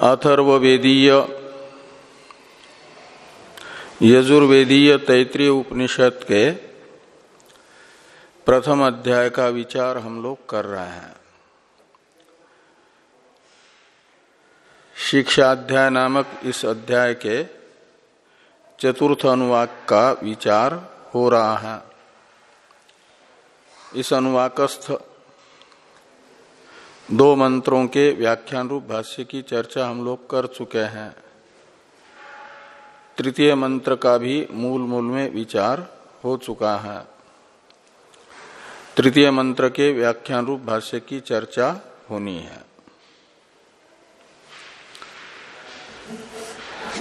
अथर्वेदीय यजुर्वेदीय तैतृय उपनिषद के प्रथम अध्याय का विचार हम लोग कर रहे हैं। शिक्षा अध्याय नामक इस अध्याय के चतुर्थ अनुवाक का विचार हो रहा है। इस अनुवाकस्थ दो मंत्रों के व्याख्यान रूप भाष्य की चर्चा हम लोग कर चुके हैं। तृतीय मंत्र का भी मूल मूल में विचार हो चुका है। तृतीय मंत्र के व्याख्यान रूप भाष्य की चर्चा होनी है।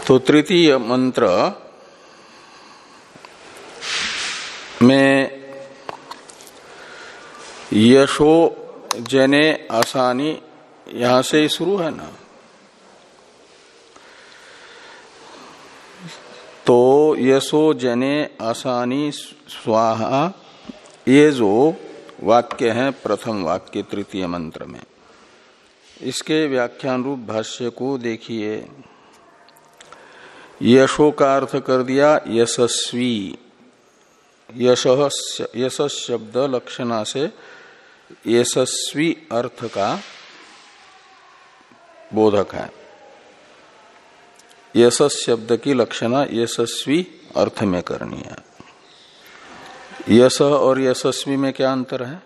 तो तृतीय मंत्र में यशो जने आसानी, यहाँ से ही शुरू है ना? तो यशो जने आसानी, स्वाहा, ये जो वाक्य है, प्रथम वाक्य, तृतीय मंत्र में। इसके व्याख्यान रूप भाष्य को देखिए। यशो का अर्थ कर दिया, यशस्वी। यश यश शब्द लक्षणा से यशस्वी अर्थ का बोधक है। यशस शब्द की लक्षणा यशस्वी अर्थ में करनी है। यश और यशस्वी में क्या अंतर है?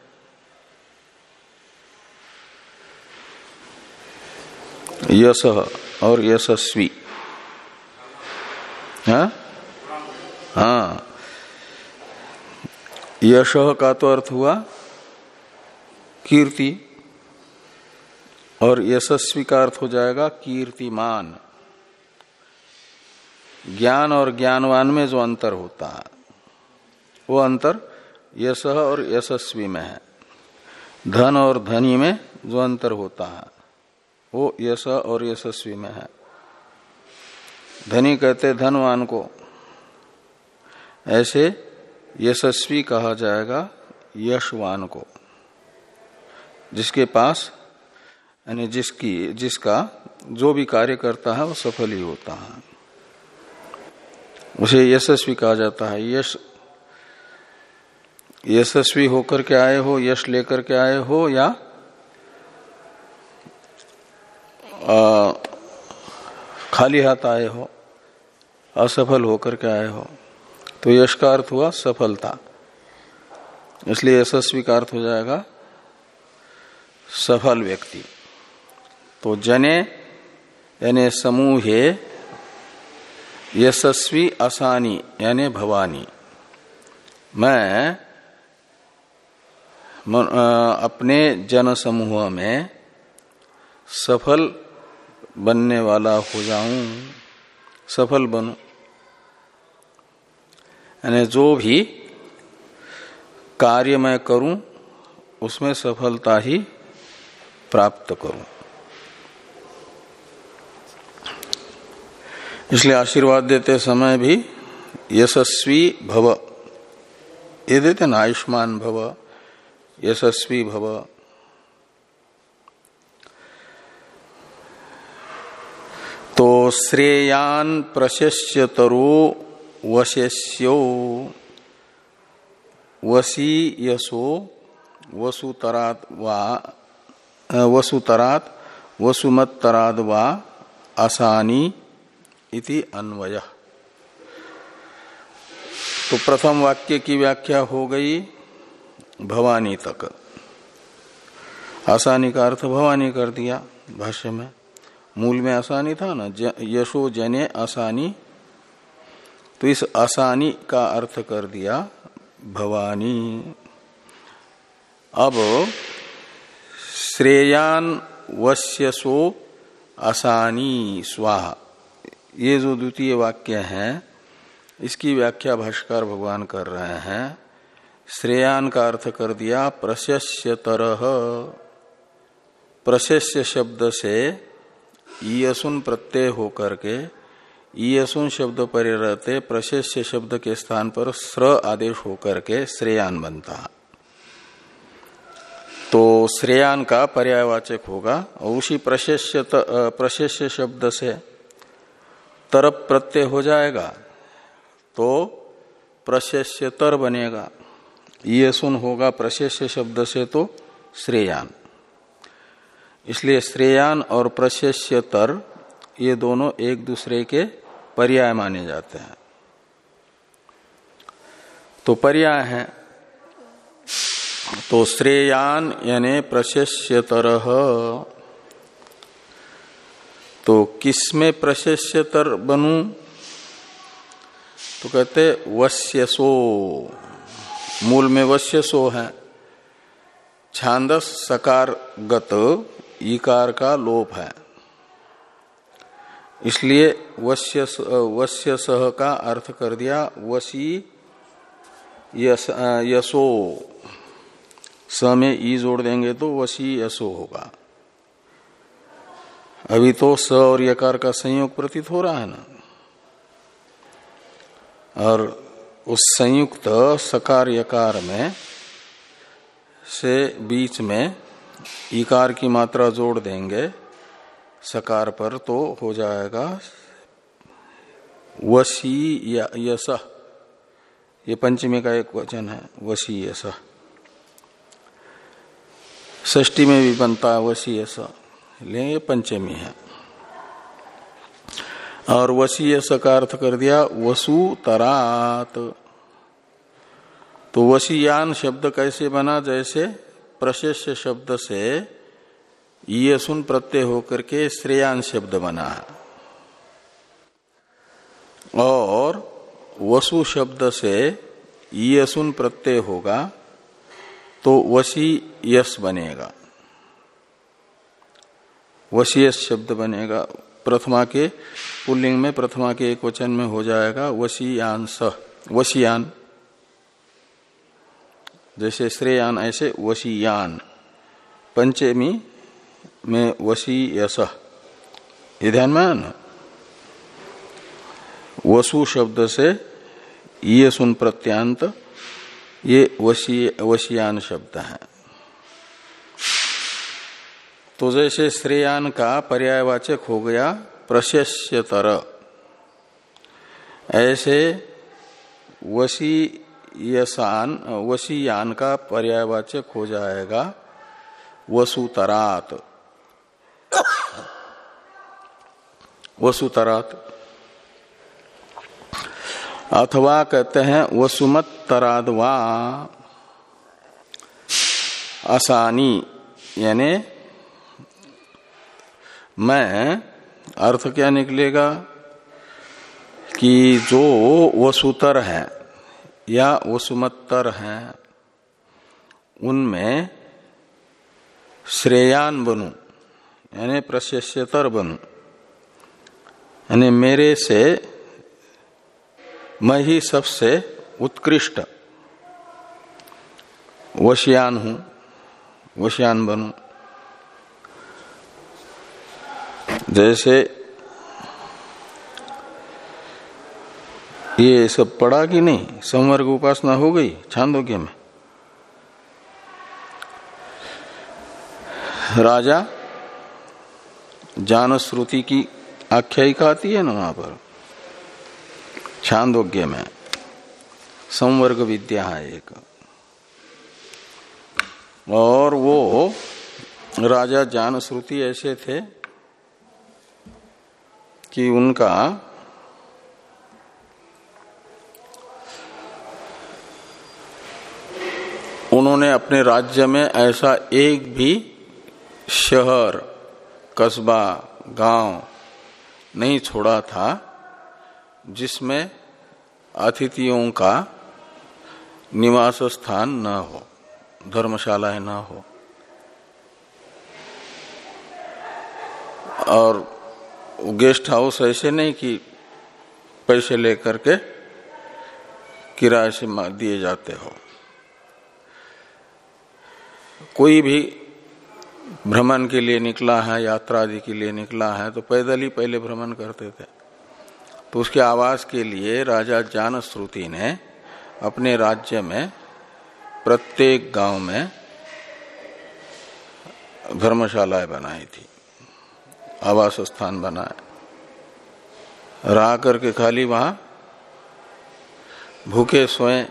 यश और यशस्वी। हाँ? हाँ। यश का तो अर्थ हुआ कीर्ति और यशस्वी का अर्थ हो जाएगा कीर्तिमान। ज्ञान और ज्ञानवान में जो अंतर होता है, वो अंतर यश और यशस्वी में है। धन और धनी में जो अंतर होता है, वो यश और यशस्वी में है। धनी कहते धनवान को। ऐसे यशस्वी कहा जाएगा यशवान को। जिसके पास यानी जिसकी जिसका जो भी कार्य करता है वो सफल ही होता है। उसे यशस्वी कहा जाता है। यश यशस्वी होकर के आए हो यश लेकर के आए हो या आ, खाली हाथ आए हो असफल होकर के आए हो तो यश का अर्थ हुआ सफलता। इसलिए यशस्वी का अर्थ हो जाएगा सफल व्यक्ति। तो जने, यानी समूहे, यशस्वी आसानी यानी भवानी। मैं अपने जन समूह में सफल बनने वाला हो जाऊँ, सफल बनू। यानी जो भी कार्य मैं करूँ, उसमें सफलता ही प्राप्त करूँ। इसलिए आशीर्वाद देते समय भी यशस्वी भव, ये देते ना, आयुष्मान भव, यशस्वी भव। तो श्रेयान प्रशस्य तरो वशस्यो वसी यशो वसुतरात वा वसुतरात वसुमतराद वा आसानी इति अन्वय। तो प्रथम वाक्य की व्याख्या हो गई भवानी तक। आसानी का अर्थ भवानी कर दिया भाष्य में। मूल में आसानी था ना? यशो जने आसानी तो इस आसानी का अर्थ कर दिया भवानी। अब श्रेयान वश्यसो असानी स्वाहा। ये जो द्वितीय वाक्य है, इसकी व्याख्या भाष्कर भगवान कर रहे हैं। श्रेयान का अर्थ कर दिया, प्रशस्य तरह। प्रशस्य शब्द से ईयसुन प्रत्यय होकर के, ईयसुन शब्द पर रहते प्रशस्य शब्द के स्थान पर स्र आदेश होकर के श्रेयान बनता। तो श्रेयान का पर्यायवाचक होगा उसी प्रशेष्य प्रशेष्य शब्द से तरप प्रत्यय हो जाएगा तो प्रशेष्य तर बनेगा। ये सुन होगा प्रशेष्य शब्द से तो श्रेयान। इसलिए श्रेयान और प्रशेष्य तर ये दोनों एक दूसरे के पर्याय माने जाते हैं। तो पर्याय है। तो श्रेयान यानी प्रशेष्य तरह तो किसमें प्रशेष्यतर बनू? तो कहते वश्यसो। मूल में वश्यसो है। छांदस सकार गत इकार का लोप है। इसलिए वश्य वश्य सह का अर्थ कर दिया वशी यस, यशो स में ई जोड़ देंगे तो वसी यशो होगा। अभी तो स और यकार का संयोग प्रतीत हो रहा है ना। और उस संयुक्त सकार यकार में से बीच में इकार की मात्रा जोड़ देंगे, सकार पर तो हो जाएगा वशी यस। ये पंचमी का एक वचन है वशी यस। ष्टी में भी बनता वशी यस लेकिन ये पंचमी है। और वशी यस का अर्थ कर दिया, वसु तरात। तो वशीयान शब्द कैसे बना, जैसे प्रशेष शब्द से ये सुन प्रत्यय होकर के श्रेयान शब्द बना। है और वसु शब्द से ये सुन प्रत्यय होगा तो वशी यश बनेगा। वशीयस शब्द बनेगा। प्रथमा के पुल्लिंग में, प्रथमा के एक वचन में हो जाएगा वशीयान स। वशियान जैसे श्रेयान, ऐसे वशीयान पंचमी में वशी यश ये ध्यान में वसु शब्द से ये सुन प्रत्यांत ये वशी, वशियान शब्द है। तो जैसे श्रेयान का पर्यायवाचक हो गया, प्रशस्यतर। ऐसे वशी यसान वशीयान का पर्यायवाचक हो जाएगा, वसुतरात। वसुतरात। अथवा कहते हैं, वसुमत तरादवा। आसानी यानी मैं अर्थ क्या निकलेगा कि जो वसुतर है या वसुमत्तर है, उनमें श्रेयान बनू, यानी प्रशस्यतर बनू। यानी मेरे से मैं ही सबसे उत्कृष्ट वशियान हूँ, वशियान बनू। जैसे ये सब पढ़ा कि नहीं? संवर्ग उपासना हो गई छांदोग्य में। राजा जान श्रुति की आख्यायिका आती है ना वहाँ पर? छांदोग्य में। संवर्ग विद्या है एक। और वो राजा जान श्रुति ऐसे थे कि उनका उन्होंने अपने राज्य में ऐसा एक भी शहर, कस्बा, गाँव नहीं छोड़ा था। जिसमें अतिथियों का निवास स्थान न हो, धर्मशालाएँ न हो। और गेस्ट हाउस ऐसे नहीं कि पैसे लेकर के किराए से दिए जाते हो। कोई भी भ्रमण के लिए निकला है, यात्रा आदि के लिए निकला है तो पैदल ही पहले भ्रमण करते थे। तो उसके आवास के लिए राजा जान श्रुति ने अपने राज्य में, प्रत्येक गाँव में धर्मशालाएँ बनाई थी आवास स्थान बनाए। रहा करके खाली वहाँ, भूखे सोए।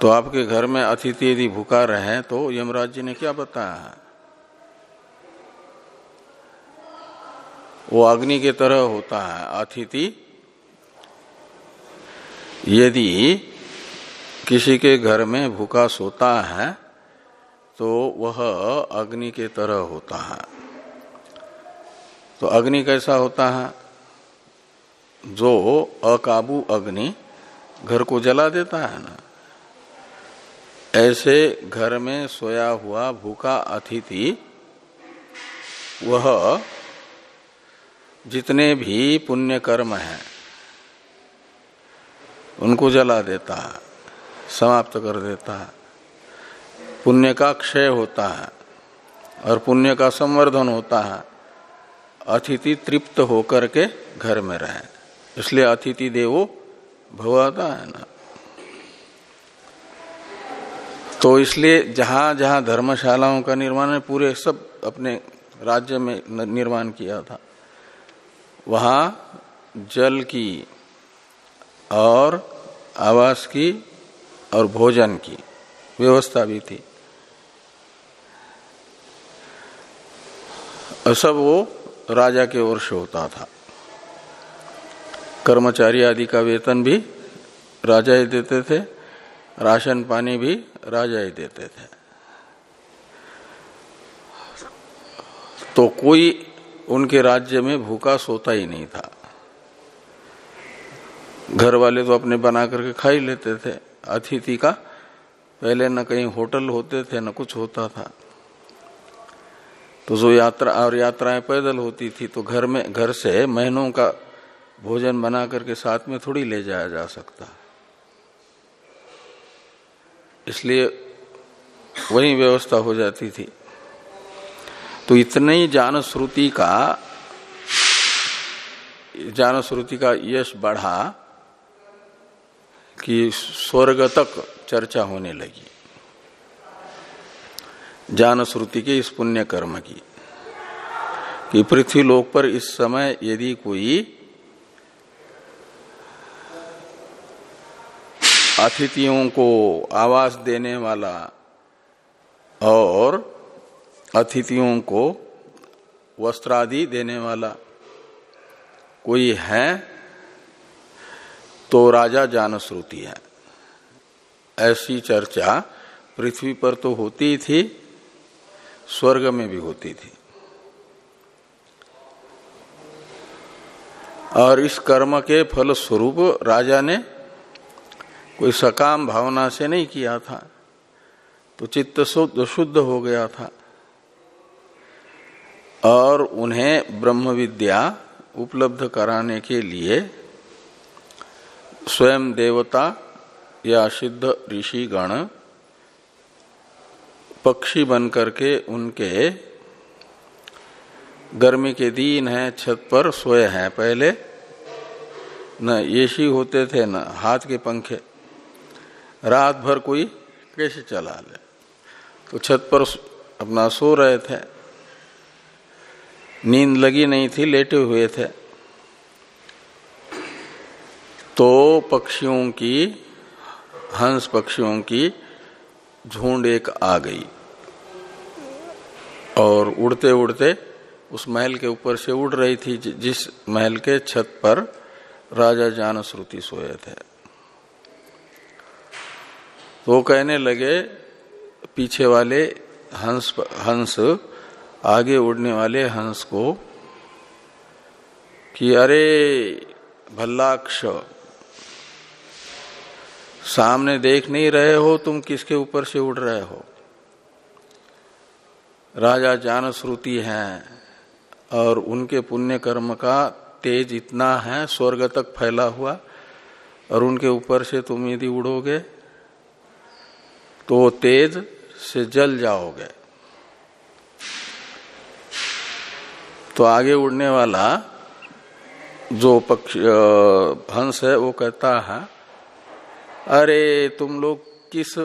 तो आपके घर में अतिथि यदि भूखा रहे तो यमराज जी ने क्या बताया? है वो अग्नि के तरह होता है, अतिथि। यदि किसी के घर में भूखा सोता है तो वह अग्नि के तरह होता है। तो अग्नि कैसा होता है? जो अकाबू अग्नि घर को जला देता है ना। ऐसे घर में सोया हुआ भूखा अतिथि, वह जितने भी पुण्य कर्म हैं, उनको जला देता है समाप्त कर देता। है पुण्य का क्षय होता है और पुण्य का संवर्धन होता है अतिथि तृप्त होकर के घर में रहे। इसलिए अतिथि देवो भवाता है ना। तो इसलिए जहाँ जहाँ धर्मशालाओं का निर्माण है, पूरे सब अपने राज्य में निर्माण किया था। वहाँ जल की और आवास की और भोजन की व्यवस्था भी थी। सब वो राजा के ओर से होता था। कर्मचारी आदि का वेतन भी राजा ही देते थे, राशन पानी भी राजा ही देते थे। तो कोई उनके राज्य में भूखा सोता ही नहीं था। घर वाले तो अपने बना करके खा ही लेते थे। अतिथि का पहले न कहीं होटल होते थे, न कुछ होता था। तो जो यात्रा और यात्राएँ पैदल होती थी तो घर में, घर से महीनों का भोजन बना करके साथ में थोड़ी ले जाया जा सकता। इसलिए वही व्यवस्था हो जाती थी। तो इतने ही जान श्रुति का जान श्रुति का यश बढ़ा कि स्वर्ग तक चर्चा होने लगी। जान श्रुति के इस पुण्य कर्म की, कि पृथ्वी लोक पर इस समय यदि कोई अतिथियों को आवास देने वाला और अतिथियों को वस्त्रादि देने वाला कोई है तो राजा जान श्रुति है। ऐसी चर्चा पृथ्वी पर तो होती थी, स्वर्ग में भी होती थी। और इस कर्म के फल स्वरूप राजा ने कोई सकाम भावना से नहीं किया था तो चित्त शुद्ध हो गया था। और उन्हें ब्रह्म विद्या उपलब्ध कराने के लिए स्वयं देवता या सिद्ध ऋषि गण पक्षी बन करके उनके गर्मी के दिन है, छत पर सोए हैं। पहले न एसी होते थे, न हाथ के पंखे। रात भर कोई कैसे चला ले? तो छत पर अपना सो रहे थे। नींद लगी नहीं थी, लेटे हुए थे। तो पक्षियों की, हंस पक्षियों की झुंड एक आ गई। और उड़ते उड़ते उस महल के ऊपर से उड़ रही थी जिस महल के छत पर राजा जान श्रुति सोए थे। तो कहने लगे, पीछे वाले हंस हंस आगे उड़ने वाले हंस को कि अरे भल्लाक्ष, सामने देख नहीं रहे हो तुम किसके ऊपर से उड़ रहे हो। राजा जान श्रुति हैं और उनके पुण्य कर्म का तेज इतना है, स्वर्ग तक फैला हुआ और उनके ऊपर से तुम यदि उड़ोगे तो तेज से जल जाओगे। तो आगे उड़ने वाला जो पक्ष हंस है, वो कहता है, अरे, तुम लोग किस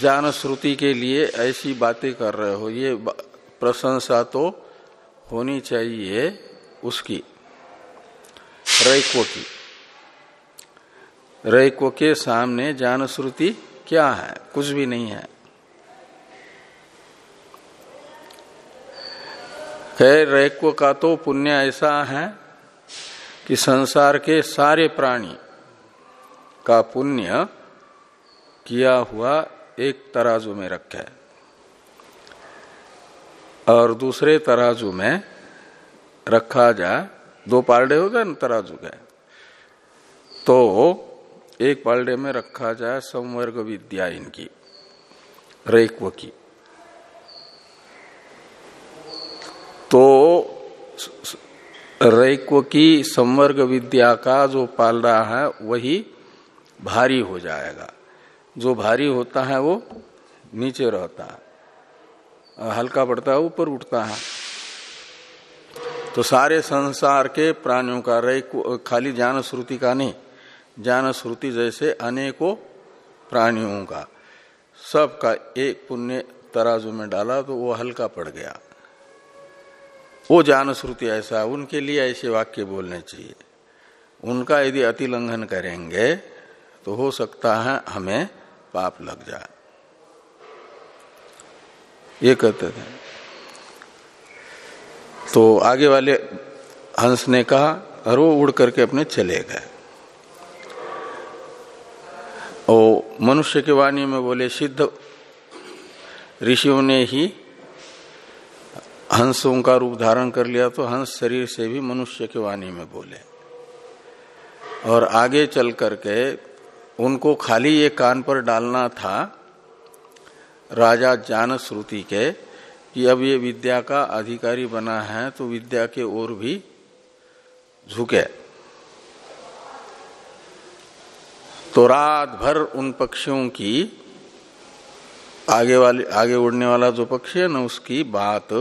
ज्ञान श्रुति के लिए ऐसी बातें कर रहे हो? ये प्रशंसा तो होनी चाहिए उसकी। रैको की। रैको के सामने ज्ञान श्रुति क्या है? कुछ भी नहीं है। खैर रैको का तो पुण्य ऐसा है कि संसार के सारे प्राणी का पुण्य किया हुआ एक तराजू में रखा है। और दूसरे तराजू में रखा जाए दो पालडे होते ना तराजू के? तो एक पालडे में रखा जाए संवर्ग विद्या इनकी, रेक्व की। तो रैक्व की संवर्ग विद्या का जो पाल रहा है, वही भारी हो जाएगा। जो भारी होता है, वो नीचे रहता है। हल्का पड़ता है, ऊपर उठता है। तो सारे संसार के प्राणियों का रैक, खाली ज्ञान श्रुति का नहीं ज्ञान श्रुति जैसे अनेकों प्राणियों का, सबका एक पुण्य तराजू में डाला तो वो हल्का पड़ गया। वो ज्ञान श्रुति ऐसा, उनके लिए ऐसे वाक्य बोलने चाहिए। उनका यदि अतिलंघन करेंगे तो हो सकता है हमें पाप लग जाए। ये कहते थे। तो आगे वाले हंस ने कहा, और वो उड़ करके अपने चले गए। ओ मनुष्य के वाणी में बोले, सिद्ध ऋषियों ने ही हंसों का रूप धारण कर लिया तो हंस शरीर से भी मनुष्य के वाणी में बोले। और आगे चल करके उनको खाली ये कान पर डालना था राजा जान श्रुति के कि अब ये विद्या का अधिकारी बना है तो विद्या के ओर भी झुके। तो रात भर उन पक्षियों की आगे वाले, आगे उड़ने वाला जो पक्षी है ना, उसकी बात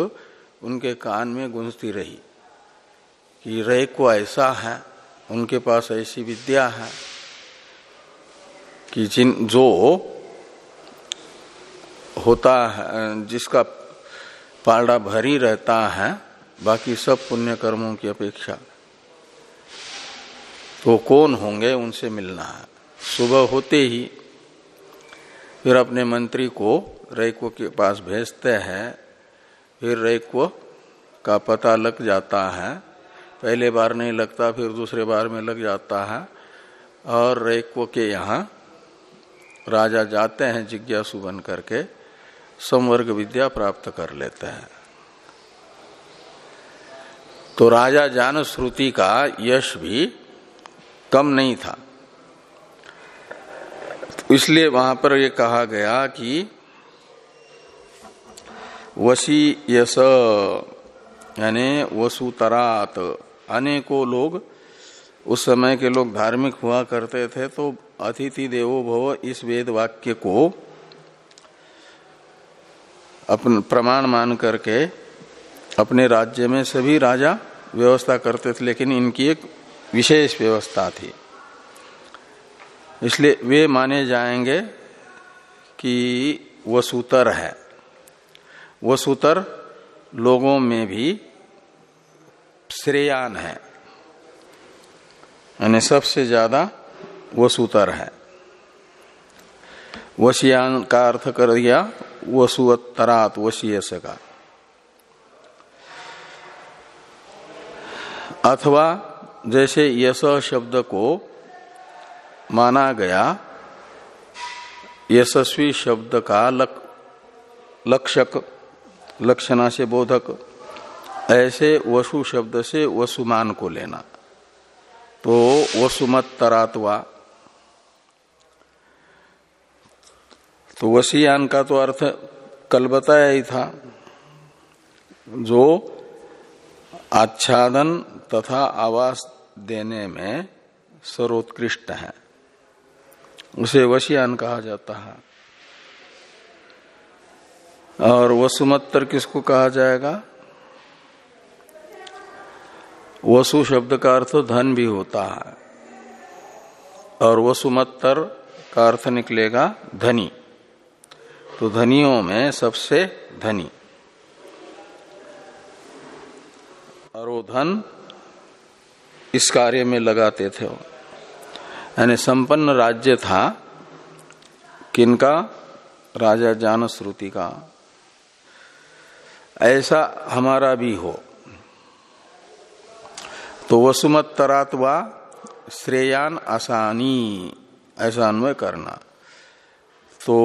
उनके कान में गूंजती रही कि रे को ऐसा है, उनके पास ऐसी विद्या है कि जिन जो होता है, जिसका पालड़ा भरी रहता है, बाकी सब पुण्य कर्मों की अपेक्षा तो कौन होंगे उनसे मिलना है? सुबह होते ही फिर अपने मंत्री को रैको के पास भेजते हैं फिर रैक्व का पता लग जाता है। पहले बार नहीं लगता, फिर दूसरे बार में लग जाता है। और रैक्व के यहाँ राजा जाते हैं जिज्ञासु बन करके संवर्ग विद्या प्राप्त कर लेते हैं। तो राजा जान श्रुति का यश भी कम नहीं था। इसलिए वहाँ पर यह कहा गया कि वसी यस, यानी वसुतरात अनेकों लोग, उस समय के लोग धार्मिक हुआ करते थे तो अतिथि देवो भव इस वेद वाक्य को अपन, प्रमाण मान करके अपने राज्य में सभी राजा व्यवस्था करते थे, लेकिन इनकी एक विशेष व्यवस्था थी। इसलिए वे माने जाएँगे कि वसुतर है। वसुतर लोगों में भी श्रेयान है। यानी सबसे ज़्यादा वसुतर है। वशियान का अर्थ कर दिया वसुअतरात वशीयस का। अथवा जैसे यश शब्द को माना गया यशस्वी शब्द का लक, लक्षक लक्षणा से बोधक ऐसे वसु शब्द से वसुमान को लेना। तो वसुमत तरातवा तो वसीयान का तो अर्थ कल बताया ही था। जो आच्छादन तथा आवास देने में सर्वोत्कृष्ट है। उसे वशियान कहा जाता है। और वसुमत्तर किसको कहा जाएगा? वसु शब्द का अर्थ धन भी होता है। और वसुमत्तर का अर्थ निकलेगा धनी। तो धनियों में सबसे धनी। और वो धन इस कार्य में लगाते थे यानी संपन्न राज्य था किनका? राजा जान श्रुति का। ऐसा हमारा भी हो। तो वसुमत तरात व श्रेयान आसानी, ऐसा अन्वय करना। तो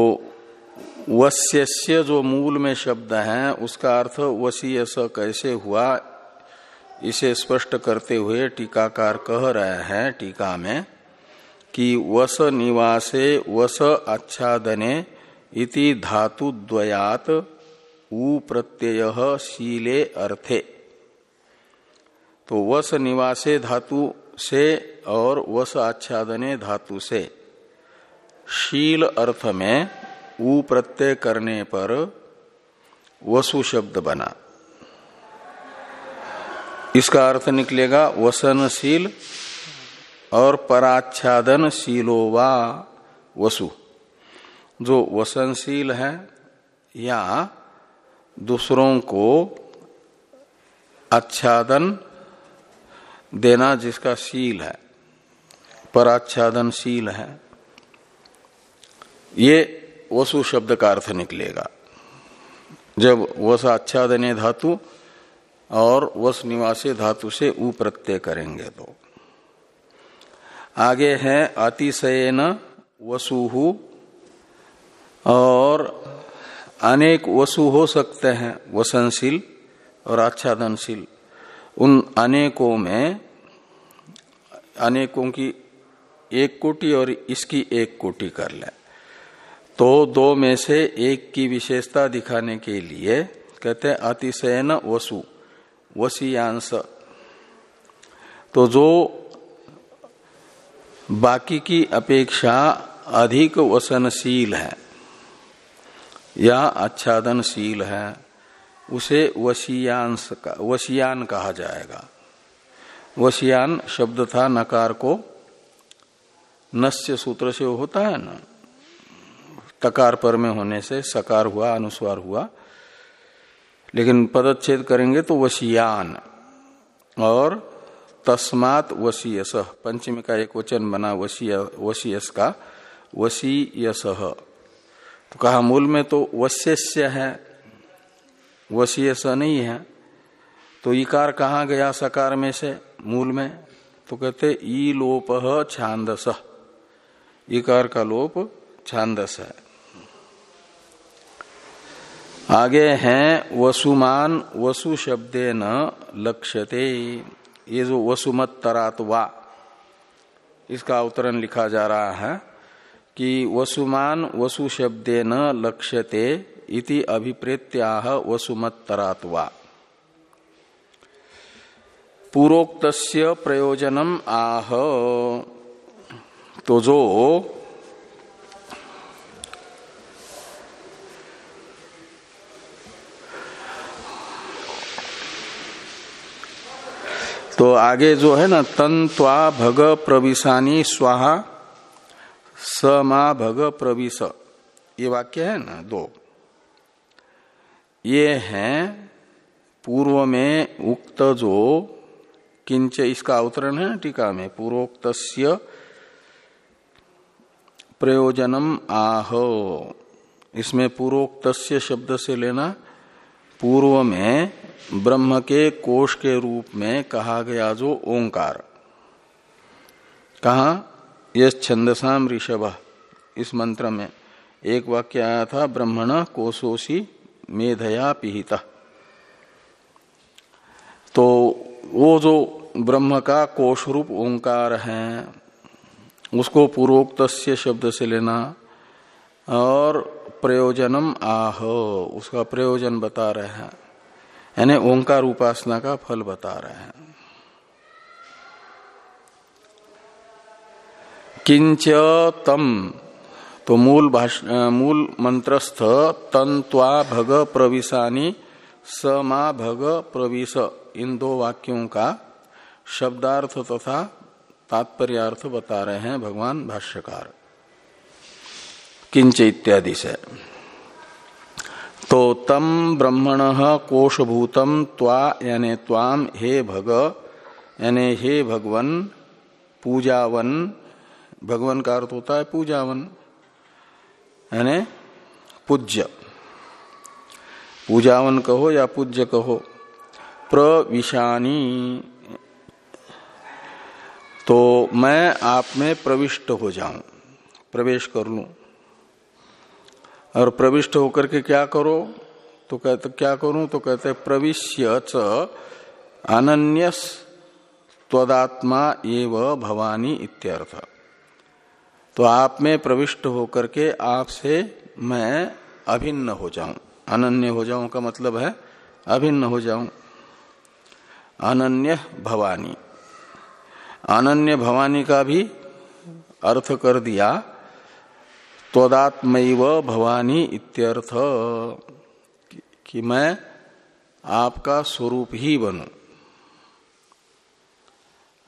वश्य जो मूल में शब्द है, उसका अर्थ वसीय स कैसे हुआ, इसे स्पष्ट करते हुए टीकाकार कह रहे हैं टीका में कि वस निवासे, वस आच्छादने इति धातु द्वयात उ प्रत्यय शीले अर्थे। तो वस निवासे धातु से और वस आच्छादने धातु से। शील अर्थ में उ प्रत्यय करने पर वसु शब्द बना। इसका अर्थ निकलेगा वसनशील और पराच्छादन शीलोवा वसु। जो वसनशील है या दूसरों को आच्छादन देना जिसका शील है, पराच्छादनशील है। ये वसु शब्द का अर्थ निकलेगा। जब वस आच्छादने धातु और वस निवासी धातु से उ प्रत्यय करेंगे तो। आगे है अतिशयन वसुहु और अनेक वसु हो सकते हैं, वसनशील और आच्छादनशील। उन अनेकों में, अनेकों की एक कोटि और इसकी एक कोटि कर ले। तो दो में से एक की विशेषता दिखाने के लिए कहते हैं अतिशयन वसु, वसीयांश। तो जो बाकी की अपेक्षा अधिक वसनशील है या आच्छादनशील है, उसे वशियांश का, वशियान कहा जाएगा। वशियान शब्द था नकार को नस्य सूत्र से होता है ना, तकार पर में होने से सकार हुआ, अनुस्वार हुआ। लेकिन पदच्छेद करेंगे तो वशियान, और तस्मात वशीयस, पंचमी का एक वचन बना, वशीय, वशीयस का, वशीयस। तो कहा, मूल में तो वश्य है वश्य स नहीं है। तो इकार कहा गया सकार में से? मूल में। तो कहते, ई लोप छांदस। इकार का लोप छांदस है। आगे हैं, वसुमान, वसु शब्दे न लक्ष्यते। ये जो वसुमत तरात वा इसका अवतरण लिखा जा रहा है। कि वसुमान वसु शब्दे न लक्ष्यते इति अभिप्रेत्याह वसुमत तरात पूर्वोक्त प्रयोजनम आह। तो जो तो आगे जो है ना तंत्वा भग प्रविशानी स्वाहा। समा भग प्रविश। ये वाक्य है ना, दो। ये है पूर्व में उक्त जो, किंच इसका अवतरण है टीका में पूर्वोक्त प्रयोजनम आह। इसमें पूर्वोक्त शब्द से लेना, पूर्व में ब्रह्म के कोष के रूप में कहा गया जो ओंकार। कहा? छंदसाम ऋषभ। इस मंत्र में एक वाक्य आया था, ब्रह्मण कोशोशी मेधया पिहिता। तो वो जो ब्रह्म का कोश रूप ओंकार है, उसको पूर्वोक्त शब्द से लेना और प्रयोजनम आह, उसका प्रयोजन बता रहे हैं। यानी ओंकार उपासना का फल बता रहे हैं। किंच तम तो मूल मूल मंत्रस्थ तंत्वा भग प्रविशानी समा भग प्रविश। इन दो वाक्यों का शब्दार्थ तथा तात्पर्यार्थ बता रहे हैं भगवान भाष्यकार। किंच इत्यादि से। तो तम ब्रह्मण कोशभूतम त्वा यानी त्वाम हे भग, यानी हे भगवन पूजावन भगवान का अर्थ होता है पूजावन, यानी पूज्य। पूजावन कहो या पूज्य कहो? प्रविशानी। तो मैं आप में प्रविष्ट हो जाऊँ, प्रवेश कर लू। और प्रविष्ट होकर के क्या करो? तो कहते, क्या करूँ? तो कहते प्रविश्य च अनन्य त्वदात्मा एव भवानी इत्यर्थ। तो आप में प्रविष्ट होकर के आपसे मैं अभिन्न हो जाऊँ। अनन्य हो जाऊँ का मतलब है अभिन्न हो जाऊँ। अनन्य भवानी। अनन्य भवानी का भी अर्थ कर दिया, त्वदात्मैव भवानी इत्यर्थ, कि मैं आपका स्वरूप ही बनू।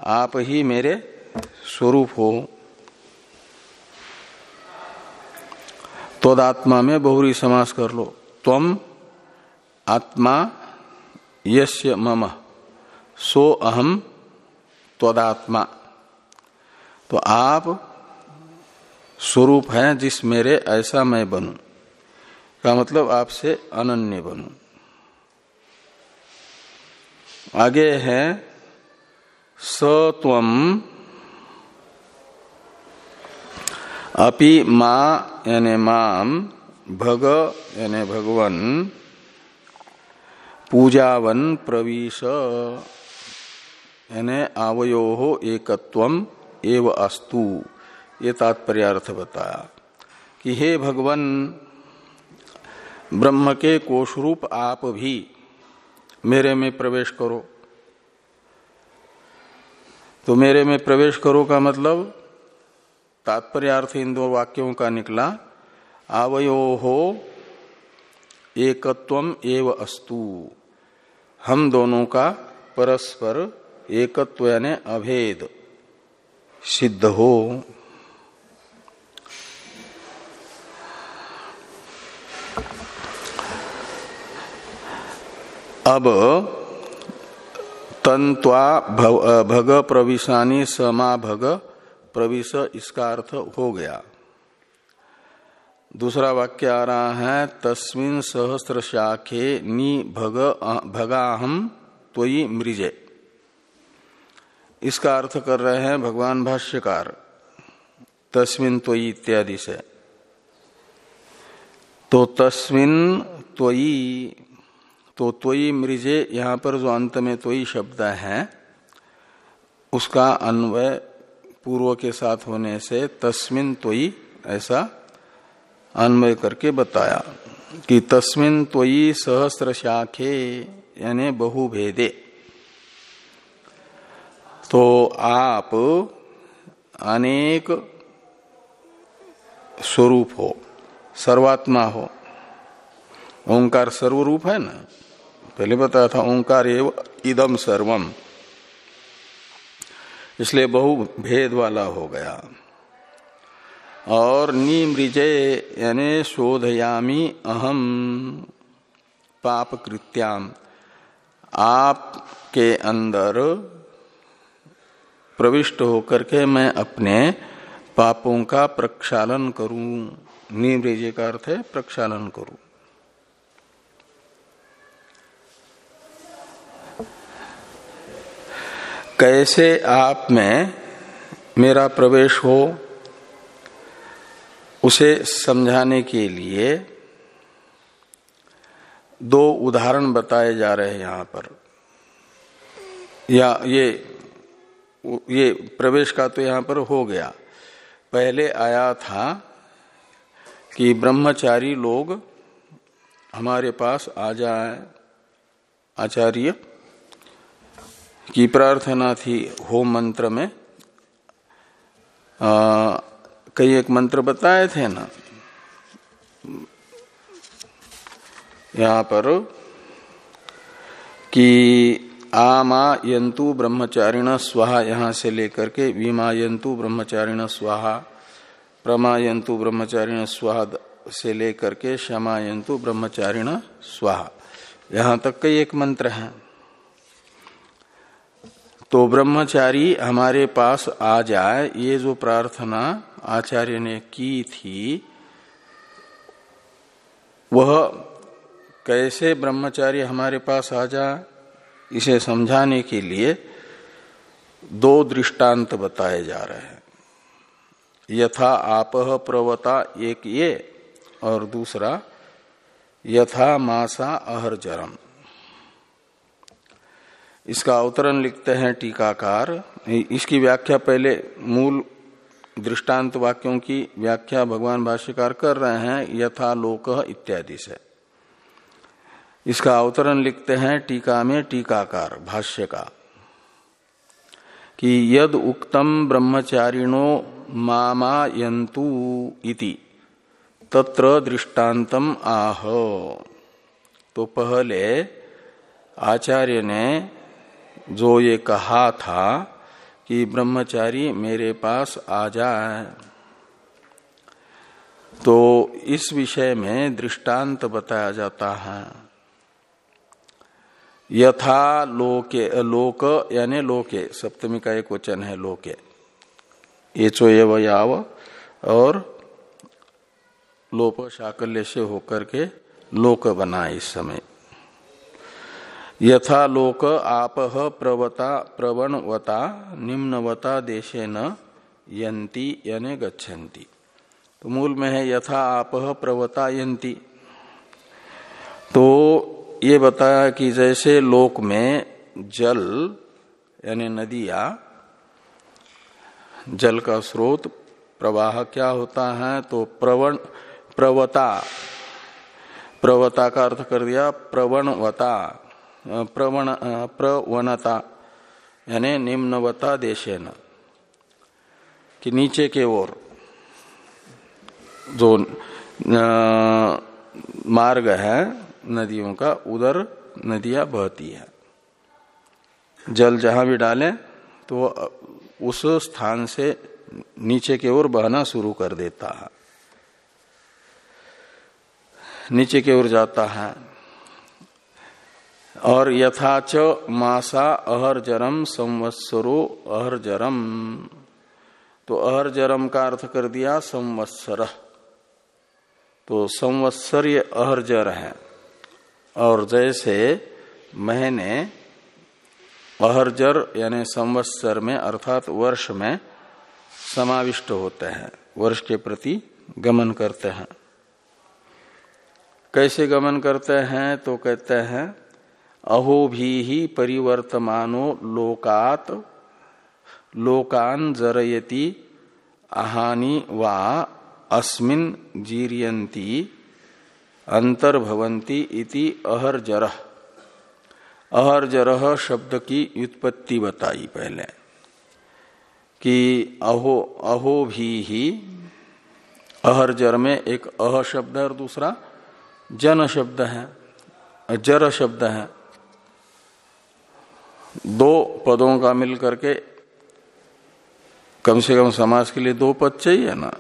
आप ही मेरे स्वरूप हो। त्वदात्मा में बहुरी समास कर लो। तम आत्मा यस्य मम। सो अहम त्वदात्मा। तो आप स्वरूप हैं जिस मेरे ऐसा मैं बनू। का मतलब आपसे अनन्य बनू। आगे है सत्वम अपि मा यानी माम, भग यानी भगवन, पूजावन प्रवीश। यानी आवयो एकत्वम एव अस्तु। ये तात्पर्यार्थ बताया कि हे भगवन, ब्रह्म के कोशरूप आप भी मेरे में प्रवेश करो। तो मेरे में प्रवेश करो का मतलब तात्पर्यार्थ इन दो वाक्यों का निकला, आवयो हो एकत्वम एव अस्तु। हम दोनों का परस्पर एकत्व यानी अभेद। सिद्ध हो। अब तंत्वा भग प्रविशानी समा भग प्रविश इसका अर्थ हो गया। दूसरा वाक्य आ रहा है, तस्मिन सहस्त्र शाखे नी भग भगाहम त्वयि मृजे। इसका अर्थ कर रहे हैं भगवान भाष्यकार, तस्मिन त्वयि इत्यादि से। तो तस्मिन त्वयि तो त्वयि मृजे, यहाँ पर जो अंत में त्वयि शब्द है, उसका अन्वय पूर्व के साथ होने से तस्मिन त्वयि ऐसा अन्वय करके बताया कि तस्मिन त्वयि सहस्त्र शाखे, यानी बहुभेदे। तो आप अनेक स्वरूप हो, सर्वात्मा हो। ओंकार सर्वरूप है ना? पहले बताया था, ओंकार एवं इदम सर्वम। इसलिए बहु भेद वाला हो गया। और निमृजय यानी शोधयामी अहम पाप कृत्याम आपके अंदर प्रविष्ट होकर के मैं अपने पापों का प्रक्षालन करूँ। निमृजय का अर्थ है प्रक्षालन करूँ। कैसे आप में मेरा प्रवेश हो, उसे समझाने के लिए दो उदाहरण बताए जा रहे हैं यहाँ पर। या ये ये प्रवेश का तो यहाँ पर हो गया। पहले आया था कि ब्रह्मचारी लोग हमारे पास आ जाए, आचार्य। की प्रार्थना थी होम मंत्र में। कई एक मंत्र बताए थे ना। यहाँ पर कि आमा यंतु ब्रह्मचारिण स्वाहा, यहाँ से लेकर के विमा यंतु ब्रह्मचारिण स्वाहा, प्रमायंतु ब्रह्मचारिण स्वाहा से लेकर के क्षमायंतु ब्रह्मचारिण स्वाहा। यहाँ तक कई एक मंत्र है। तो ब्रह्मचारी हमारे पास आ जाए। ये जो प्रार्थना आचार्य ने की थी, वह कैसे ब्रह्मचारी हमारे पास आ जाए इसे समझाने के लिए दो दृष्टांत बताए जा रहे हैं। यथा आप प्रवता एक ये, और दूसरा यथा मासा अहर जरम इसका अवतरण लिखते हैं टीकाकार। इसकी व्याख्या पहले मूल दृष्टांत वाक्यों की व्याख्या भगवान भाष्यकार कर रहे हैं, यथा लोक इत्यादि से। इसका अवतरण लिखते हैं टीका में टीकाकार, भाष्य का। कि यद उक्तम ब्रह्मचारिणो मामायंतु इति, तत्र दृष्टांतम आह। तो पहले आचार्य ने जो ये कहा था कि ब्रह्मचारी मेरे पास आ जाए। तो इस विषय में दृष्टांत बताया जाता है। यथा लोके, लोक, यानी लोके, सप्तमी का एक वचन है लोके। ये चो एव याव और लोप शाकल्य से होकर के लोक बना इस समय। यथा लोक आप प्रवता, प्रवणवता, निम्नवता देशे न यंती यानी गच्छन्ति। तो मूल में है यथा आप प्रवता यंती तो ये बताया कि जैसे लोक में जल, यानी नदिया, जल का स्रोत, प्रवाह क्या होता है तो प्रवण, प्रवता प्रवता का अर्थ कर दिया, प्रवणवता। प्रवण प्रवनता यानी निम्नवता देशेन. कि नीचे के ओर, जो मार्ग है, नदियों का, उधर नदियाँ बहती है. जल जहाँ भी डालें तो उस स्थान से नीचे की ओर बहना शुरू कर देता है. नीचे की ओर जाता है. और यथाच मासा अहर जरम संवत्सरो अहर जरम तो अहर जरम का अर्थ कर दिया संवत्सर। तो संवत्सर अहर जर है। और जैसे महीने अहरजर यानी संवत्सर में अर्थात वर्ष में समाविष्ट होते हैं, वर्ष के प्रति गमन करते हैं। कैसे गमन करते हैं? तो कहते हैं अहो भी ही परिवर्तमानो लोकात, लोकान जरयति, अहानि वा अस्मिन जीरियंती अंतर्भवंती इति अहरजर। अहरजर शब्द की उत्पत्ति बताई पहले, कि अहो अहो भी ही, अहरजर में एक अह शब्द है और दूसरा जन शब्द है, जर शब्द है। दो पदों का मिल करके कम से कम समास के लिए दो पद चाहिए ना?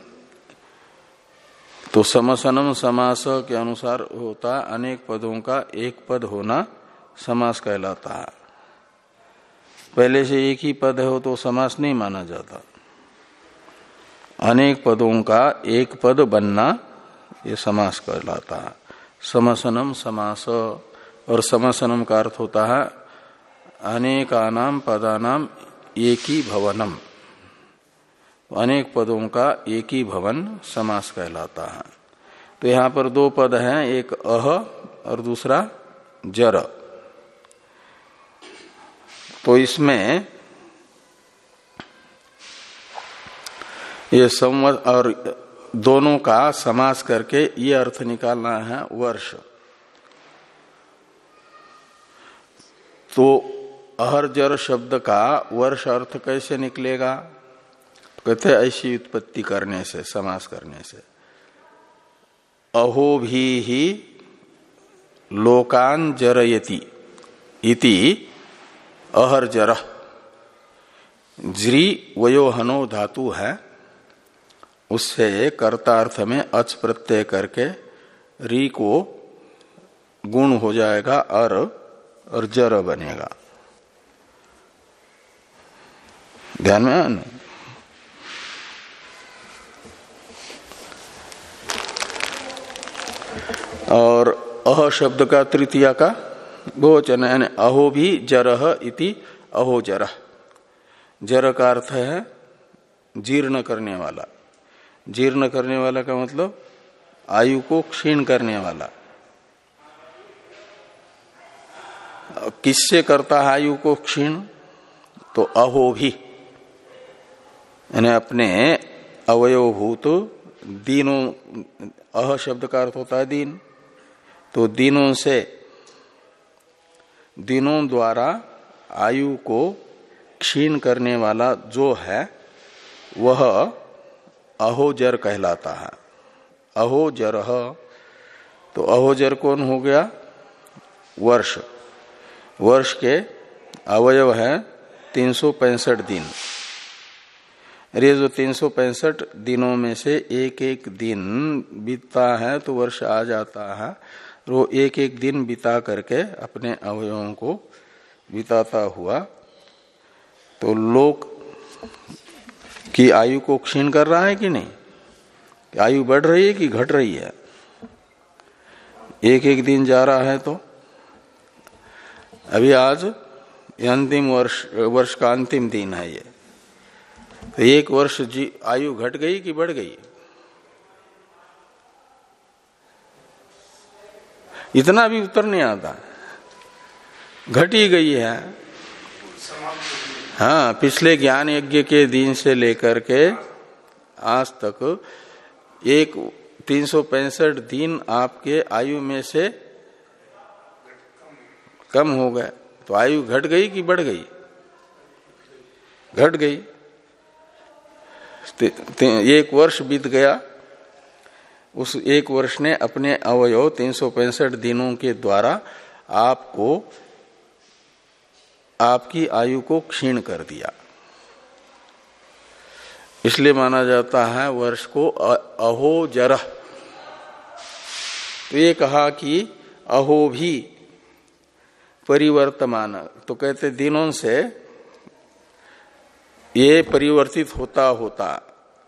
तो समसनम समास के अनुसार होता, अनेक पदों का एक पद होना समास कहलाता है। पहले से एक ही पद हो तो समास नहीं माना जाता। अनेक पदों का एक पद बनना ये समास कहलाता है। समसनम समास, और समसनम का अर्थ होता है अनेकानाम पदानाम एक भवनम अनेक पदों का एक ही भवन समास कहलाता है। तो यहाँ पर दो पद हैं, एक अह और दूसरा जर। तो इसमें ये संवत और दोनों का समास करके ये अर्थ निकालना है वर्ष। तो अहरजर शब्द का वर्ष अर्थ कैसे निकलेगा? कहते ऐसी उत्पत्ति करने से, समास करने से। अहो भी ही लोकान जरयति इति अहरजर। ज्री वयोहनो धातु है, उससे कर्तार्थ में अच प्रत्यय करके री को गुण हो जाएगा अर और जर बनेगा। ध्यान में आना और अह शब्द का तृतीया का बहुवचन यानी अहो भी जरह इति अहो जर जर का अर्थ है जीर्ण करने वाला। जीर्ण करने वाला का मतलब आयु को क्षीण करने वाला। किससे करता है आयु को क्षीण? तो अहो भी। यानी अपने अवयवभूत दीनों, अह शब्द का अर्थ होता है दीन। तो दिनों से, दिनों द्वारा आयु को क्षीण करने वाला जो है, वह अहोजर कहलाता है। अहोजर तो अहोजर कौन हो गया? वर्ष। वर्ष के अवयव है तीन सौ पैंसठ दिन। अरे जो तीन सौ पैंसठ दिनों में से एक एक दिन बीतता है तो वर्ष आ जाता है। वो एक एक दिन बिता करके अपने अवयवों को बिताता हुआ। तो लोक की आयु को क्षीण कर रहा है कि नहीं? आयु बढ़ रही है कि घट रही है? एक एक दिन जा रहा है तो? अभी आज अंतिम वर्ष वर्ष का अंतिम दिन है ये। तो एक वर्ष जी, आयु घट गई कि बढ़ गई? इतना भी उत्तर नहीं आता। घट ही गई है। हाँ पिछले ज्ञान यज्ञ के दिन से लेकर के आज तक एक तीन सौ पैंसठ दिन आपके आयु में से कम हो गए। तो आयु घट गई कि बढ़ गई? घट गई। एक वर्ष बीत गया। उस एक वर्ष ने अपने अवयव तीन सौ पैंसठ दिनों के द्वारा आपको, आपकी आयु को क्षीण कर दिया। इसलिए माना जाता है वर्ष को अहो जर तो ये कहा कि अहो भी परिवर्तमान तो कहते दिनों से ये परिवर्तित होता होता,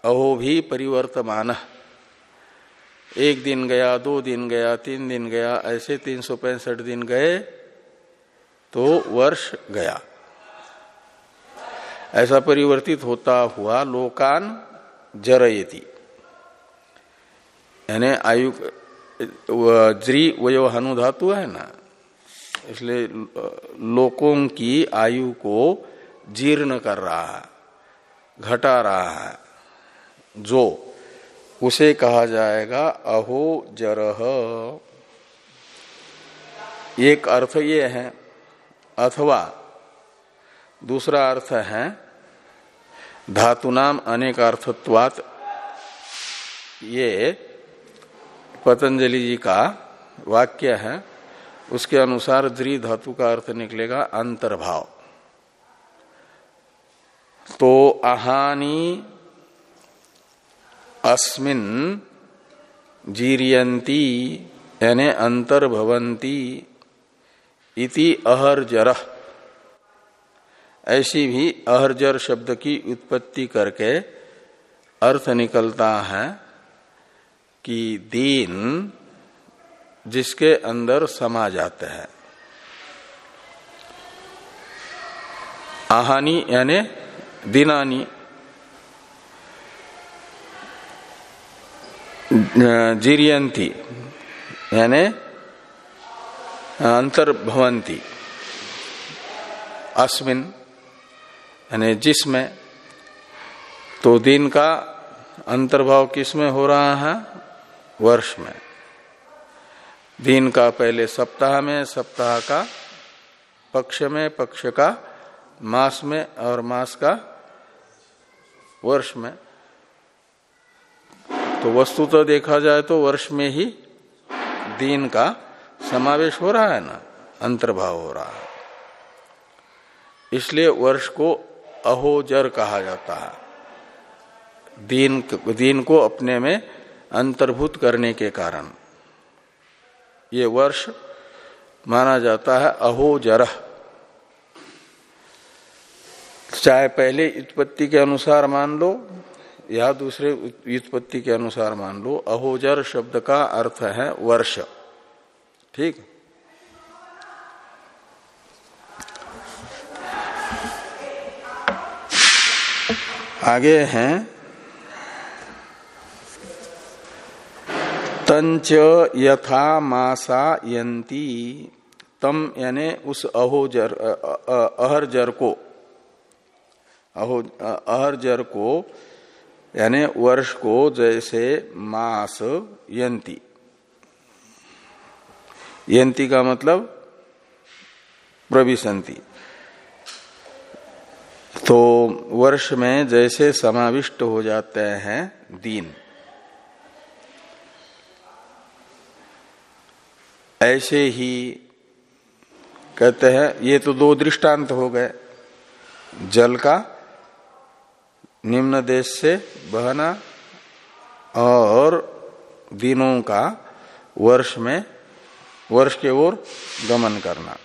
अहो भी परिवर्तमान। एक दिन गया, दो दिन गया, तीन दिन गया, ऐसे तीन सौ पैंसठ दिन गए तो वर्ष गया। ऐसा परिवर्तित होता हुआ लोकान जरयति। यानी आयु ज्री वयो हनु धातु है ना? इसलिए लोकों की आयु को जीर्ण कर रहा है। घटा रहा है। जो उसे कहा जाएगा, अहो जरह। एक अर्थ ये है, अथवा दूसरा अर्थ है धातुनाम अनेक अर्थत्वात। ये पतंजलि जी का वाक्य है, उसके अनुसार द्रि धातु का अर्थ निकलेगा, अंतर्भाव। तो अहानी अस्मिन जीरियंती यानी अंतर्भवंती इति अहरजर। ऐसी भी अहरजर शब्द की उत्पत्ति करके अर्थ निकलता है कि दीन जिसके अंदर समा जाते हैं। आहानी यानी दिनानी। जीरियंती यानी अंतर्भवंती अस्मिन, यानी जिसमें तो दिन का अंतर्भाव किसमें हो रहा है? वर्ष में दिन का पहले सप्ताह में सप्ताह का पक्ष में पक्ष का मास में और मास का वर्ष में। तो वस्तु तो देखा जाए तो वर्ष में ही दिन का समावेश हो रहा है ना, अंतर्भाव हो रहा है। इसलिए वर्ष को अहोजर कहा जाता है। दीन दीन को अपने में अंतर्भूत करने के कारण। ये वर्ष माना जाता है अहोजर चाहे पहले उत्पत्ति के अनुसार मान लो, या दूसरे उत्पत्ति के अनुसार मान लो, अहोजर शब्द का अर्थ है वर्ष। ठीक? आगे हैं। तंच यथा मासा यंती तम यानी उस अहोजर अहरजर को। अहो अहरजर को, यानी वर्ष को जैसे मास यंती। यंती का मतलब प्रविशंति। तो वर्ष में जैसे समाविष्ट हो जाते हैं दिन। ऐसे ही कहते हैं, ये तो दो दृष्टांत हो गए। जल का निम्न देश से बहना और दिनों का वर्ष में, वर्ष के ओर गमन करना।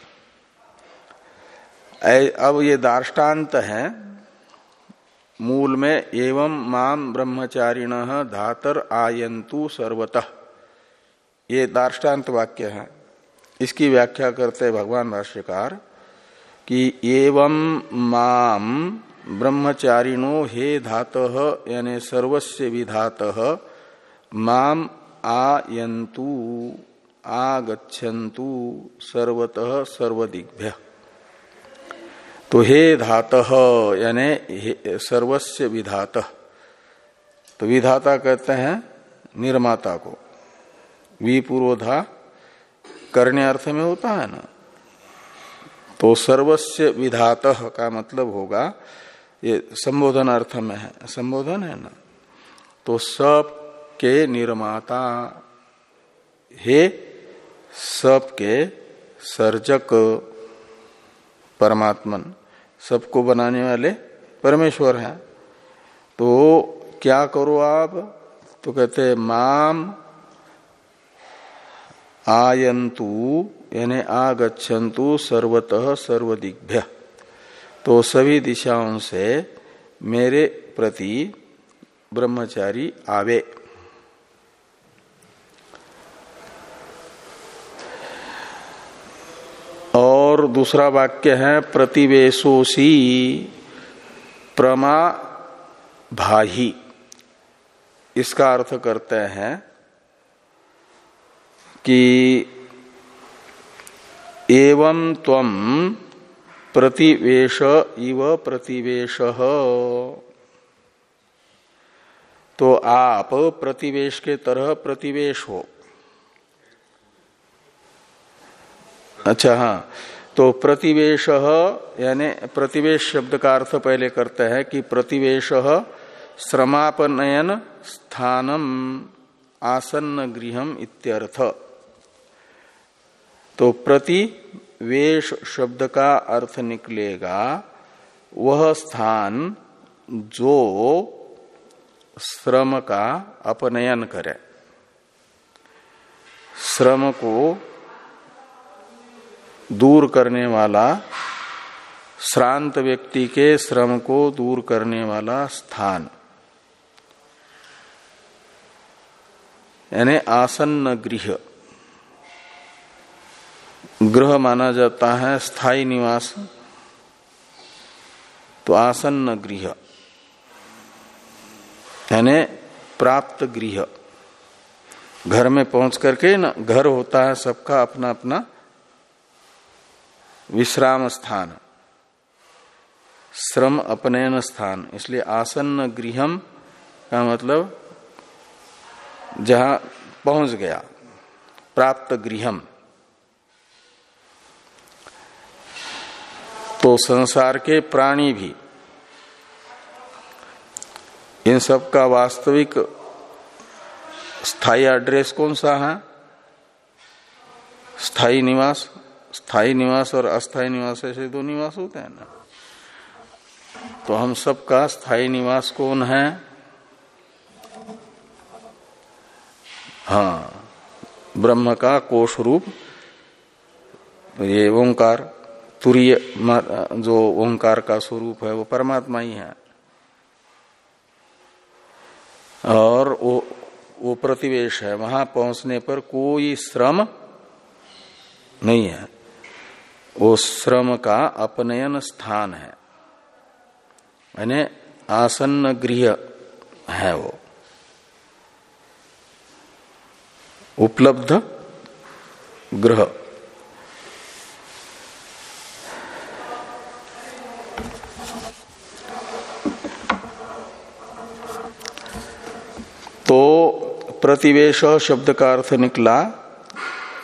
अब ये दार्टान्त है। मूल में एवं माम ब्रह्मचारिण धातर आयंतु सर्वतः। ये दार्टान्त वाक्य है। इसकी व्याख्या करते भगवान भाष्यकार कि एवं माम ब्रह्मचारिणो हे धात, यानी सर्वस्व विधात, माम आयंतु आगछन्तु सर्वतः सर्वदिग्भ्य। तो हे धात, यानी सर्वस्व विधात। तो विधाता कहते हैं निर्माता को। विपूर्वधा करने अर्थ में होता है ना? तो सर्वस्व विधात का मतलब होगा ये संबोधन अर्थ में है। संबोधन है ना? तो सब के निर्माता हे सब के सर्जक परमात्मन, सबको बनाने वाले परमेश्वर हैं। तो क्या करो आप? तो कहते माम आयंतु, यानी आगछंतु सर्वतः सर्वदिग्भ्य। तो सभी दिशाओं से मेरे प्रति ब्रह्मचारी आवे। और दूसरा वाक्य है प्रतिवेशोसी प्रमा भाही। इसका अर्थ करते हैं कि एवं तम प्रतिवेश इव प्रतिवेश। तो आप प्रतिवेश के तरह प्रतिवेश हो। अच्छा हाँ। तो प्रतिवेश, यानी प्रतिवेश शब्द का अर्थ पहले करते हैं कि प्रतिवेश श्रमापनयन स्थानम, आसन्न गृहम इत्यर्थ। तो प्रति वेश शब्द का अर्थ निकलेगा, वह स्थान जो श्रम का अपनयन करे। श्रम को दूर करने वाला, श्रांत व्यक्ति के श्रम को दूर करने वाला स्थान। यानी आसन्न गृह। ग्रह माना जाता है स्थायी निवास। तो आसन्न गृह। यानी प्राप्त गृह। घर में पहुँच करके ना, घर होता है सबका अपना अपना विश्राम स्थान। श्रम अपनयन स्थान। इसलिए आसन्न गृहम का मतलब जहाँ पहुँच गया। प्राप्त गृहम। तो संसार के प्राणी भी। इन सब का वास्तविक स्थायी एड्रेस कौन सा है? स्थायी निवास स्थायी निवास और अस्थाई निवास ऐसे दो निवास होते हैं ना। तो हम सब का स्थायी निवास कौन है? हाँ ब्रह्म का कोष रूप, ये ओंकार। तुरीय जो ओंकार का स्वरूप है, वो परमात्मा ही है। और वो वो प्रतिवेश है। वहाँ पहुँचने पर कोई श्रम नहीं है। वो श्रम का अपनयन स्थान है। यानी आसन्न गृह है वो। उपलब्ध ग्रह तो प्रतिवेश शब्द का अर्थ निकला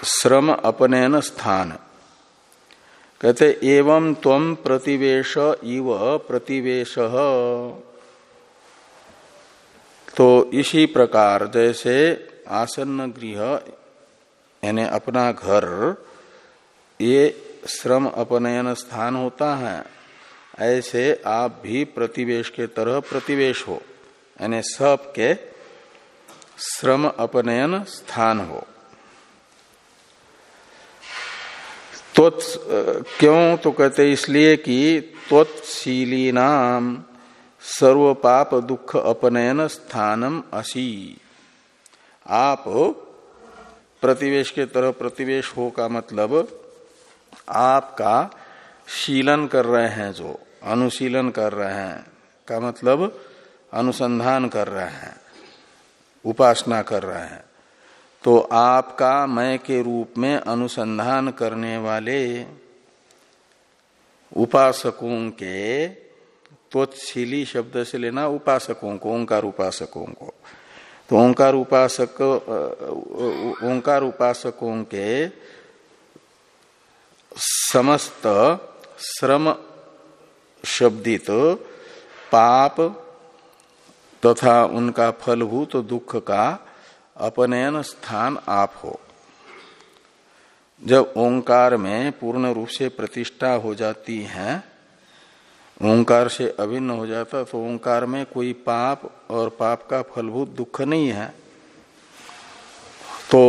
श्रम अपनयन स्थान। कहते, एवं तम प्रतिवेश इव प्रतिवेश। तो इसी प्रकार, जैसे आसन्न गृह, यानी अपना घर, ये श्रम अपनयन स्थान होता है, ऐसे आप भी प्रतिवेश के तरह प्रतिवेश हो, यानी सब के श्रम अपनयन स्थान हो। तो क्यों तो कहते इसलिए कि त्वत्शीली नाम सर्व पाप दुख अपनयन स्थानम असी। आप प्रतिवेश के तरह प्रतिवेश हो का मतलब आपका शीलन कर रहे हैं जो, अनुशीलन कर रहे हैं, का मतलब अनुसंधान कर रहे हैं। उपासना कर रहे हैं। तो आपका मैं के रूप में अनुसंधान करने वाले उपासकों के त्वशीली शब्द से लेना उपासकों को, ओंकार उपासकों को। तो ओंकार उपासक ओंकार उपासकों के समस्त श्रम शब्दित पाप तथा उनका फलभूत दुख का अपनयन स्थान आप हो। जब ओंकार में पूर्ण रूप से प्रतिष्ठा हो जाती है, ओंकार से अभिन्न हो जाता तो ओंकार में कोई पाप और पाप का फलभूत दुख नहीं है। तो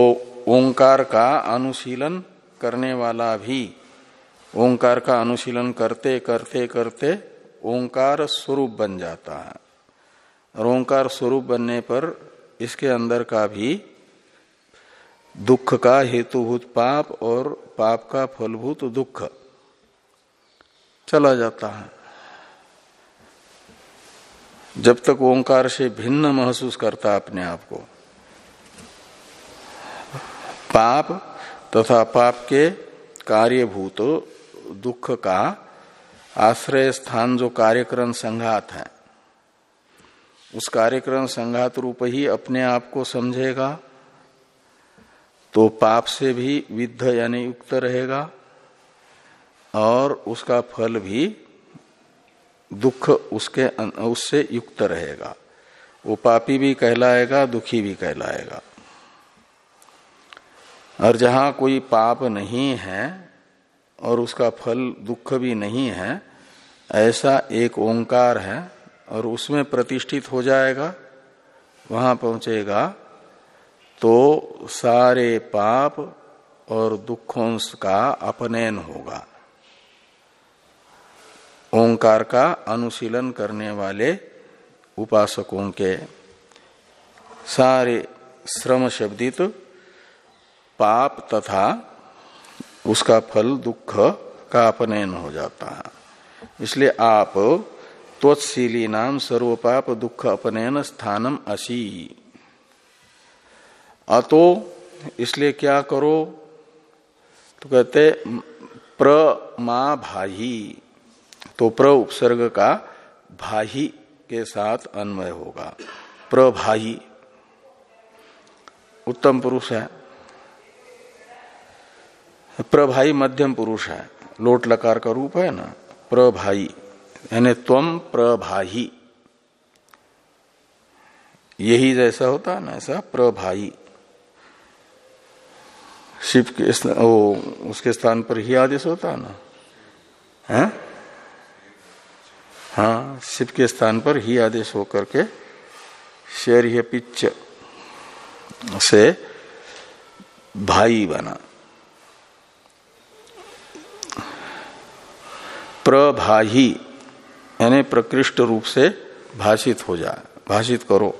ओंकार का अनुशीलन करने वाला भी, ओंकार का अनुशीलन करते करते करते ओंकार स्वरूप बन जाता है। और ओंकार स्वरूप बनने पर इसके अंदर का भी दुख का हेतुभूत पाप और पाप का फलभूत दुख चला जाता है। जब तक ओंकार से भिन्न महसूस करता अपने आप को, पाप तथा पाप के कार्यभूत दुख का आश्रय स्थान जो कार्यक्रम संघात है उस कार्यक्रम संघात रूप ही अपने आप को समझेगा तो पाप से भी विद्ध यानी युक्त रहेगा और उसका फल भी दुख उसके, उससे युक्त रहेगा। वो पापी भी कहलाएगा, दुखी भी कहलाएगा। और जहाँ कोई पाप नहीं है और उसका फल दुख भी नहीं है, ऐसा एक ओंकार है और उसमें प्रतिष्ठित हो जाएगा, वहाँ पहुंचेगा तो सारे पाप और दुखों का अपनयन होगा। ओंकार का अनुशीलन करने वाले उपासकों के सारे श्रम शब्दित पाप तथा उसका फल दुख का अपनयन हो जाता है। इसलिए आप त्वशीली नाम सर्वपाप दुख अपनयन स्थानम असी। अतो, इसलिए क्या करो? तो कहते, प्र मा भाई तो प्र उपसर्ग का भाही के साथ अन्वय होगा। प्रभाही उत्तम पुरुष है। प्रभाई मध्यम पुरुष है। लोट लकार का रूप है ना? प्रभाई यानी तुम प्रभाही। यही जैसा होता है ना ऐसा प्रभाई शिव के ओ, उसके स्थान पर ही आदेश होता है ना। है? हाँ शिव के स्थान पर ही आदेश होकर के शेर पिच से भाई बना। प्रभाही। यानी प्रकृष्ट रूप से भाषित हो जाए, भाषित करो।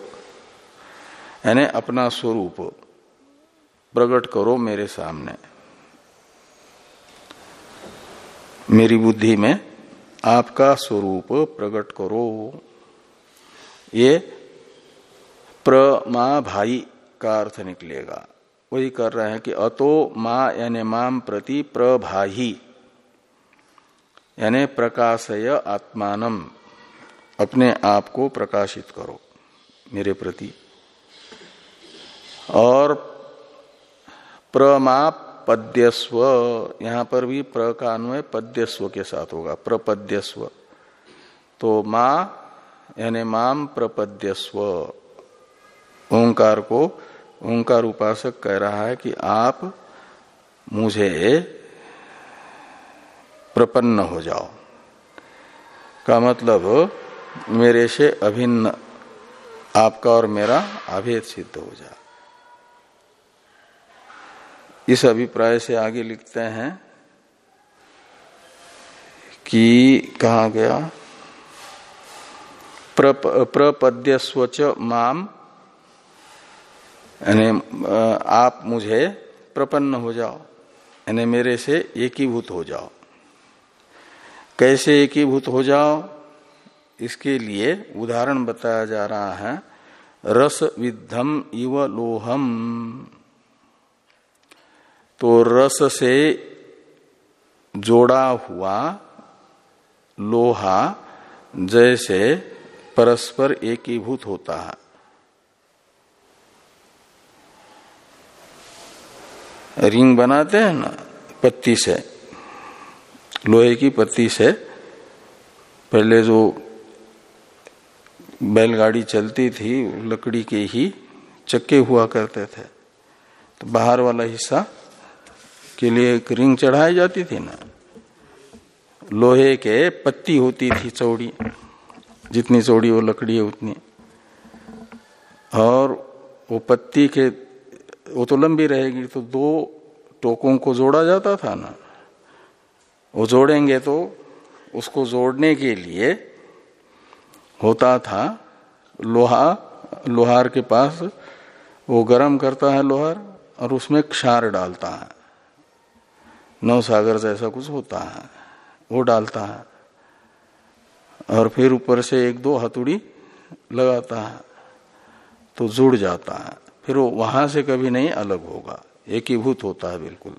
यानी अपना स्वरूप प्रकट करो मेरे सामने। मेरी बुद्धि में आपका स्वरूप प्रकट करो। ये प्रमा भाई का अर्थ निकलेगा। वही कर रहे हैं कि अतो, मा, यानी माम प्रति प्रभाही यानी प्रकाशय आत्मान अपने आप को प्रकाशित करो मेरे प्रति। और प्रमापद्यस्व, यहाँ पर भी प्र का अन्वय पद्यस्व के साथ होगा, प्रपद्यस्व। तो मा, यानी माम प्रपद्यस्व। ओंकार को, ओंकार उपासक कह रहा है कि आप मुझे प्रपन्न हो जाओ। का मतलब मेरे से अभिन्न आपका और मेरा अभेद सिद्ध हो जाए। इस अभिप्राय से आगे लिखते हैं कि कहा गया प्रपद्य स्वच माम, यानी आप मुझे प्रपन्न हो जाओ, यानी मेरे से एकीभूत हो जाओ। कैसे एकीभूत हो जाओ? इसके लिए उदाहरण बताया जा रहा है। रस विद्धम इव लोहम। तो रस से जोड़ा हुआ लोहा जैसे परस्पर एकीभूत होता है। रिंग बनाते हैं ना, पत्ती से। लोहे की पत्ती से पहले जो बैलगाड़ी चलती थी, लकड़ी के ही चक्के हुआ करते थे। तो बाहर वाला हिस्सा के लिए एक रिंग चढ़ाई जाती थी ना। लोहे के पत्ती होती थी चौड़ी, जितनी चौड़ी वो लकड़ी है उतनी। और वो पत्ती के, वो तो लंबी रहेगी तो दो टोकों को जोड़ा जाता था ना। वो जोड़ेंगे तो उसको जोड़ने के लिए होता था लोहा, लोहार के पास वो गर्म करता है लोहार और उसमें क्षार डालता है। नौ सागर जैसा कुछ होता है, वो डालता है और फिर ऊपर से एक दो हथुड़ी लगाता है तो जुड़ जाता है। फिर वो वहाँ से कभी नहीं अलग होगा, एकीभूत होता है बिल्कुल।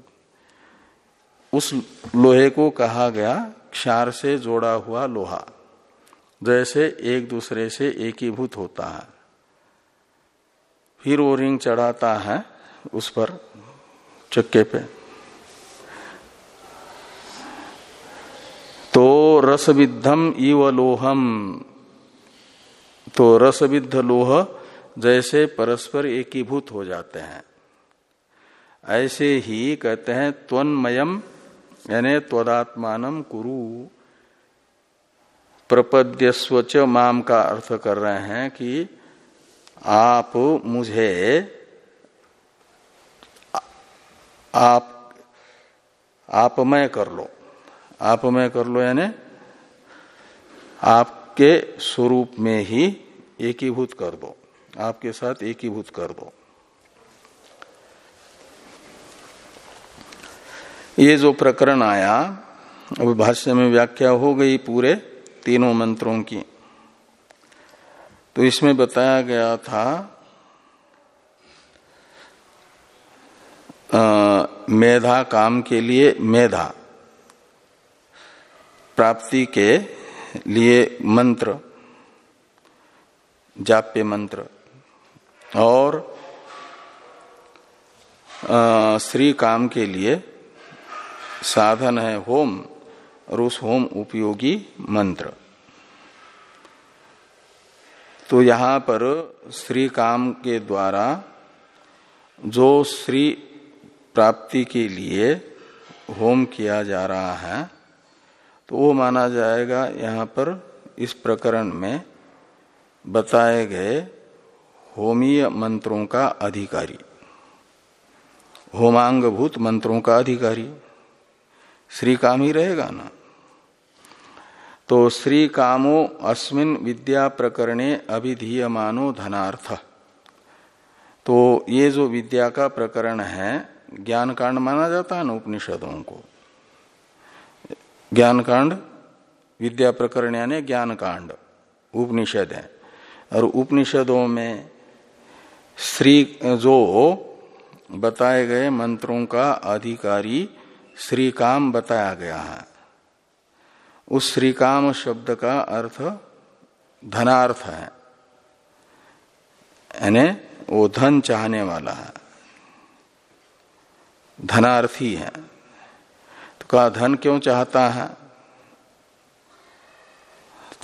उस लोहे को कहा गया, क्षार से जोड़ा हुआ लोहा, जैसे एक दूसरे से एकीभूत होता है। फिर वो रिंग चढ़ाता है उस पर चक्के पे। तो रसविद्धम इव लोहम तो रसविद्ध लोह जैसे परस्पर एकीभूत हो जाते हैं। ऐसे ही कहते हैं, त्वन्मयम यानी त्वदात्मान कुरु। प्रपद्यस्वच माम का अर्थ कर रहे हैं कि आप मुझे आप आप मैं कर लो। आप मैं कर लो यानी आपके स्वरूप में ही एकीभूत कर दो। आपके साथ एकीभूत कर दो। ये जो प्रकरण आया अब भाष्य में व्याख्या हो गई पूरे तीनों मंत्रों की। तो इसमें बताया गया था आ, मेधा काम के लिए मेधा प्राप्ति के लिए मंत्र जाप्य मंत्र और श्री काम के लिए साधन है होम, और उस होम उपयोगी मंत्र। तो यहाँ पर श्री काम के द्वारा जो श्री प्राप्ति के लिए होम किया जा रहा है तो वो माना जाएगा यहाँ पर इस प्रकरण में बताए गए होमीय मंत्रों का अधिकारी होमांग भूत मंत्रों का अधिकारी। श्री काम ही रहेगा ना। तो श्री कामो अस्मिन विद्या प्रकरणे अभिधीयमानो धनार्थ। तो ये जो विद्या का प्रकरण है ज्ञान कांड माना जाता है ना उपनिषदों को। ज्ञान कांड विद्या प्रकरण यानी ज्ञान कांड उपनिषद है। और उपनिषदों में श्री जो बताए गए मंत्रों का अधिकारी श्री काम बताया गया है। उस श्री काम शब्द का अर्थ धनार्थ है। यानी वो धन चाहने वाला है। धनार्थी है। तो कहा, धन क्यों चाहता है?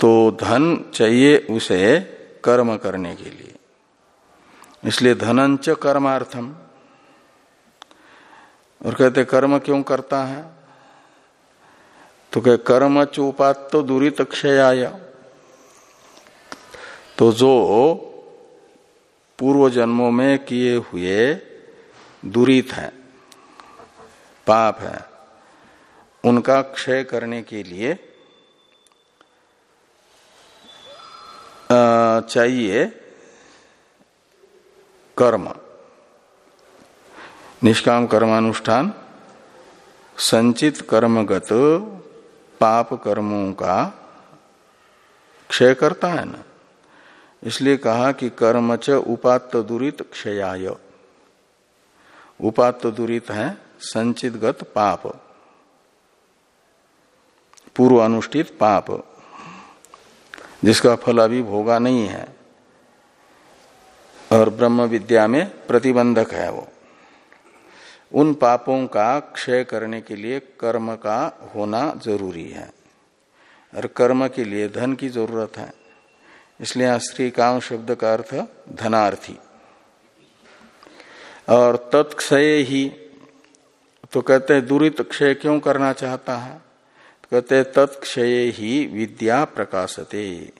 तो धन चाहिए उसे कर्म करने के लिए। इसलिए धनंच कर्मार्थम। और कहते, कर्म क्यों करता है? तो कह, कर्म चोपात तो दूरित क्षयाय। तो जो पूर्व जन्मों में किए हुए दुरीत है, पाप है, उनका क्षय करने के लिए चाहिए कर्म। निष्काम कर्मानुष्ठान, संचित कर्मगत, पाप कर्मों का क्षय करता है ना। इसलिए कहा कि कर्म च उपात्त दुरित क्षयाय। उपात्त दुरित है संचित गत पाप। पूर्व अनुष्ठित पाप। जिसका फल अभी भोगा नहीं है और ब्रह्म विद्या में प्रतिबंधक है वो। उन पापों का क्षय करने के लिए कर्म का होना ज़रूरी है। और कर्म के लिए धन की ज़रूरत है। इसलिए स्त्री काम शब्द का अर्थ धनार्थी। और तत्क्षय ही तो कहते हैं दुरित क्षय क्यों करना चाहता है? तो कहते हैं तत्क्षय ही विद्या प्रकाशते।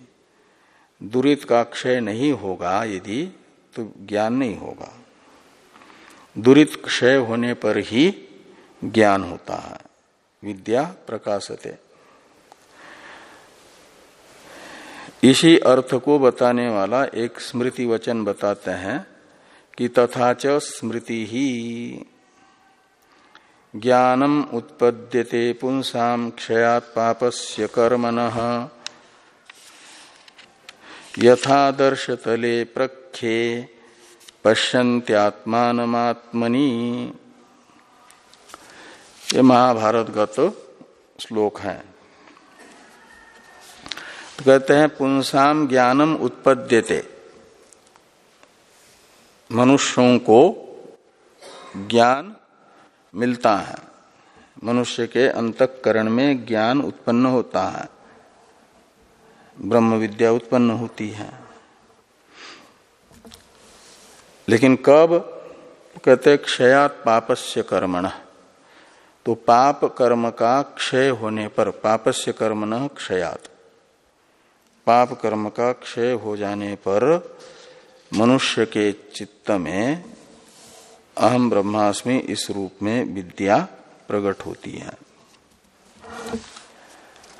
दुरित का क्षय नहीं होगा यदि तो ज्ञान नहीं होगा। दुरित क्षय होने पर ही ज्ञान होता है। विद्या प्रकाशते। इसी अर्थ को बताने वाला एक स्मृति वचन बताते हैं कि तथा च स्मृति ही। ज्ञानम उत्पद्यते पुंसा क्षयात पापस्य कर्मण। यथादर्शतले प्रख्ये पश्यंत्यात्मात्मनि ये महाभारतगत श्लोक है। तो कहते हैं पुंसाम ज्ञानम उत्पद्यते। मनुष्यों को ज्ञान मिलता है। मनुष्य के अंतकरण में ज्ञान उत्पन्न होता है। ब्रह्म विद्या उत्पन्न होती है। लेकिन कब? कहते क्षयात पापस्य कर्मण। तो पाप कर्म का क्षय होने पर पापस्य कर्म न क्षयात। पाप कर्म का क्षय हो जाने पर मनुष्य के चित्त में अहम ब्रह्मास्मि इस रूप में विद्या प्रकट होती है।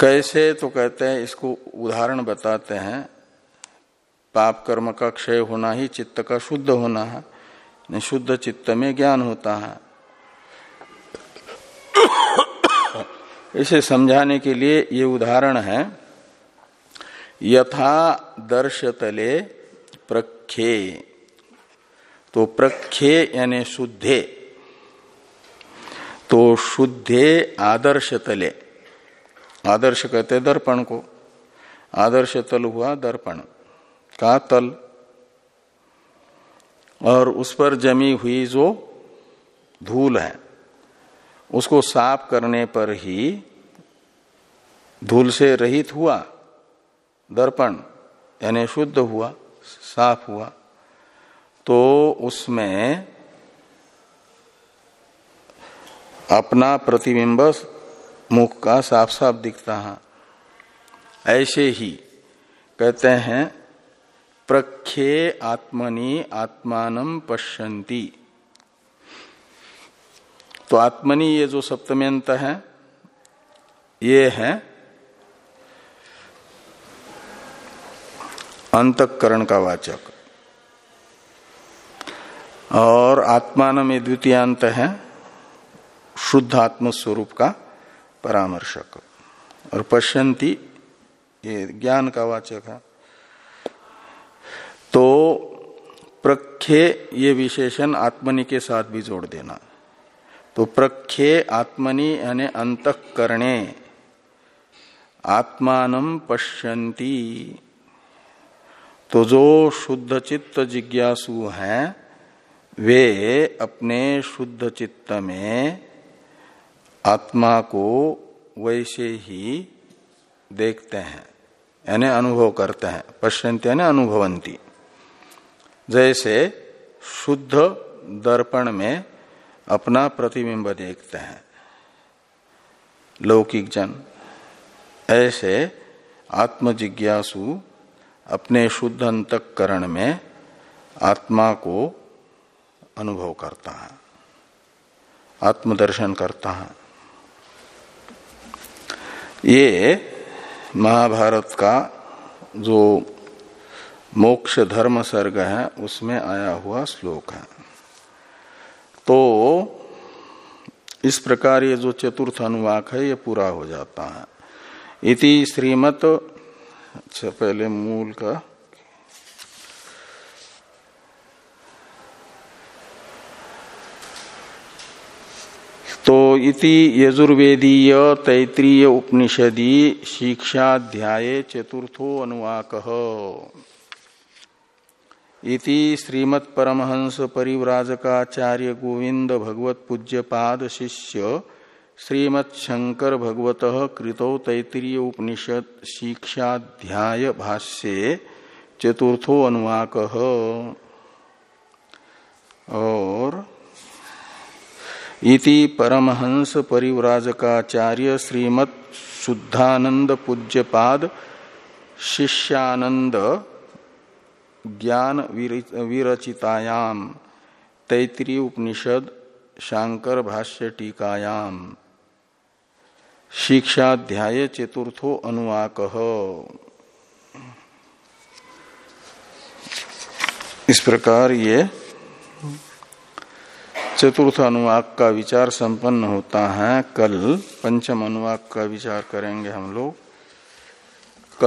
कैसे? तो कहते हैं, इसको उदाहरण बताते हैं। पाप कर्म का क्षय होना ही चित्त का शुद्ध होना है। शुद्ध चित्त में ज्ञान होता है। इसे समझाने के लिए ये उदाहरण है। यथा दर्शतले प्रख्ये। तो प्रख्ये यानी शुद्धे। तो शुद्धे आदर्श तले आदर्श कहते दर्पण को। आदर्श तल हुआ दर्पण। का तल और उस पर जमी हुई जो धूल है, उसको साफ़ करने पर ही धूल से रहित हुआ, दर्पण, यानी शुद्ध हुआ, साफ़ हुआ तो उसमें अपना प्रतिबिंब मुख का साफ़ साफ़ दिखता है। ऐसे ही कहते हैं प्रख्ये आत्मनि आत्मान पश्यन्ति। तो आत्मनि ये जो सप्तम्यंत है, ये है अंतकरण का वाचक। और आत्मान में द्वितीयांत है, शुद्ध आत्म स्वरूप का परामर्शक। और पश्यंती ये ज्ञान का वाचक है। तो प्रख्ये ये विशेषण आत्मनि के साथ भी जोड़ देना। तो प्रख्ये आत्मनि यानी अंतकरणे, आत्मान पश्यंती तो जो शुद्ध चित्त जिज्ञासु हैं, वे अपने शुद्ध चित्त में आत्मा को वैसे ही देखते हैं, यानी अनुभव करते हैं पश्यंती यानी अनुभवंती जैसे शुद्ध दर्पण में अपना प्रतिबिंब देखते हैं। लौकिक जन, ऐसे आत्मजिज्ञासु अपने शुद्ध अंतकरण में आत्मा को अनुभव करता है, आत्मदर्शन करता है। ये महाभारत का जो मोक्ष धर्म सर्ग है, उसमें आया हुआ श्लोक है। तो इस प्रकार ये जो चतुर्थ अनुवाक है, ये पूरा हो जाता है। इति श्रीमत अच्छा पहले मूल का। तो इति यजुर्वेदीय तैतृय उपनिषदि शिक्षाध्याय चतुर्थो अनुवाक। इति श्रीमत् परमहंस परिव्राजकाचार्य गोविंद भगवत पूज्यपाद शिष्य श्रीमत् शंकर भगवत कृतो तैतरीय उपनिषद शिक्षाध्याय भाष्ये चतुर्थो अनुवाक और इति परमहंस परिव्राजकाचार्य श्रीमत् शुद्धानंद पूज्यपाद शिष्यानंद ज्ञान विरचितायाम। तैतरी उपनिषद, शांकर भाष्य टीकायाम। शिक्षाध्याय चतुर्थो अनुवाक। इस प्रकार ये चतुर्थ अनुवाक का विचार संपन्न होता है। कल पंचम अनुवाक का विचार करेंगे हम लोग।